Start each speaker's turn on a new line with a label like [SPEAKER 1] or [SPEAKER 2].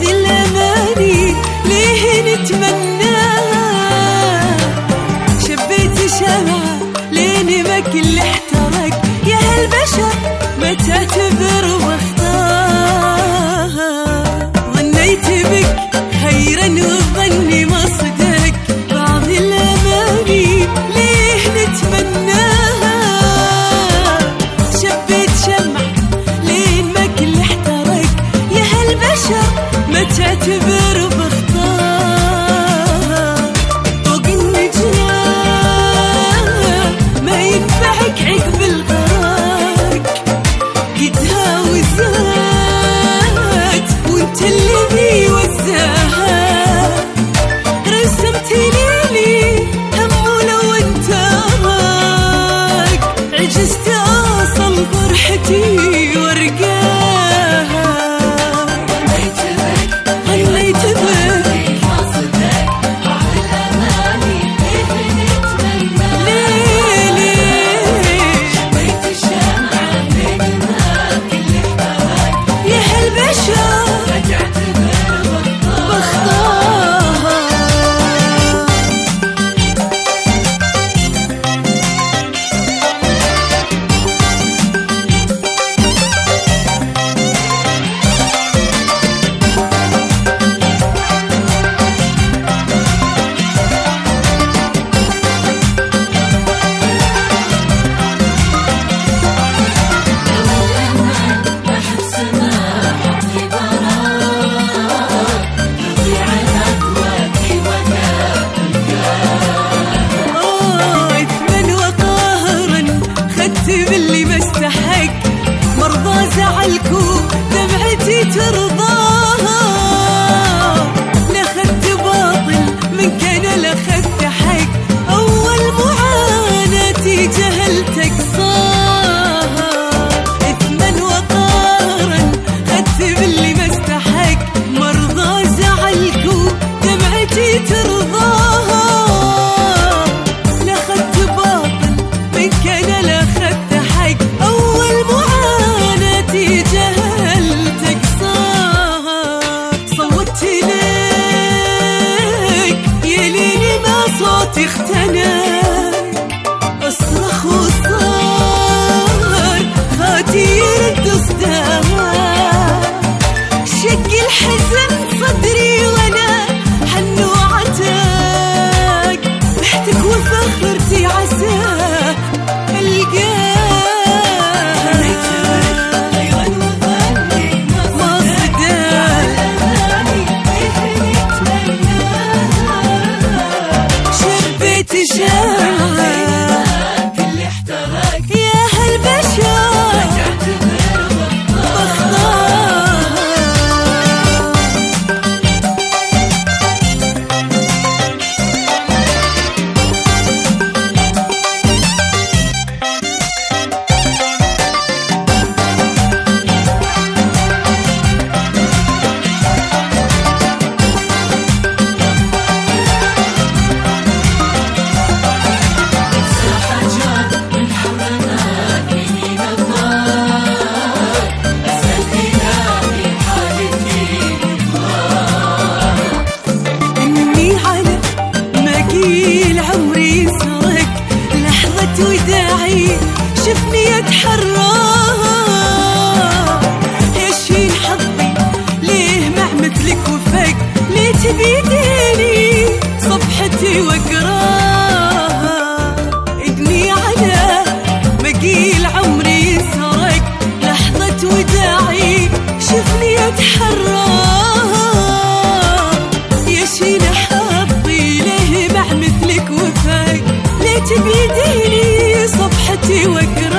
[SPEAKER 1] दिल ti Yeah. بيديني صفحتي واقرا